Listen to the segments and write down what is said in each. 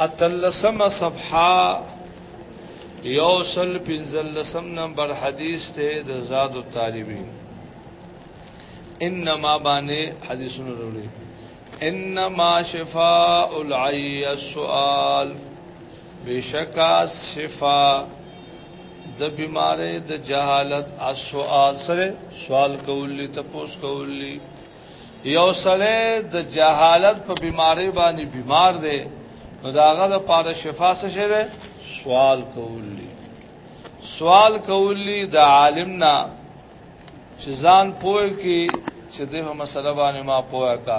اتلسم صفحه یوصل پنزلسم نمبر حدیث ته د زاد الطالبین انما باندې حدیثونه وروړي انما شفاء العی السؤال بشکا صفا د بیمارې د جهالت اسوال سره سوال کولی تپوس کولی یو سره د جهالت په بیمارې باندې بیمار دی نو داغه د پاره شفا څه شه ده سوال کولی سوال کولی د عالم نه چې ځان پوه کی چې دغه مسله باندې ما پوهه کا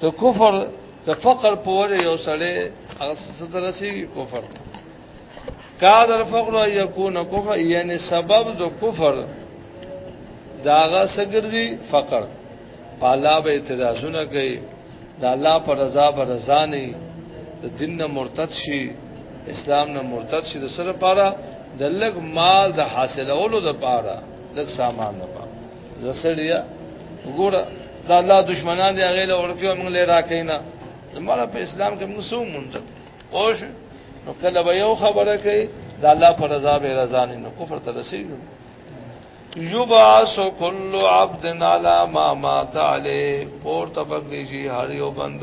ته کفر ته فقر په وجه یو سړی هغه سترسي کفر کاد الفقر یکون کفر یعنی سبب د کفر داغه سګرځي فقر پالا به اعتراضونه کوي د الله پر رضا پر رضا نه د دین نه مرتد شي اسلام نه مرتد شي د سره پاره د لګ مال د حاصلولو د پاره لګ سامان نه پاره زسړیا وګوره دا الله دشمنان دی هغه له ورکه موږ له راکینا زموږ په اسلام کې موږ سو مونږ اوش نو کله به یو خبره کوي دا الله پر رضا به رضا نه کفر ته رسیږي یبعث کل عبد علی ما مات علی پور تبګلی شي هر یو بند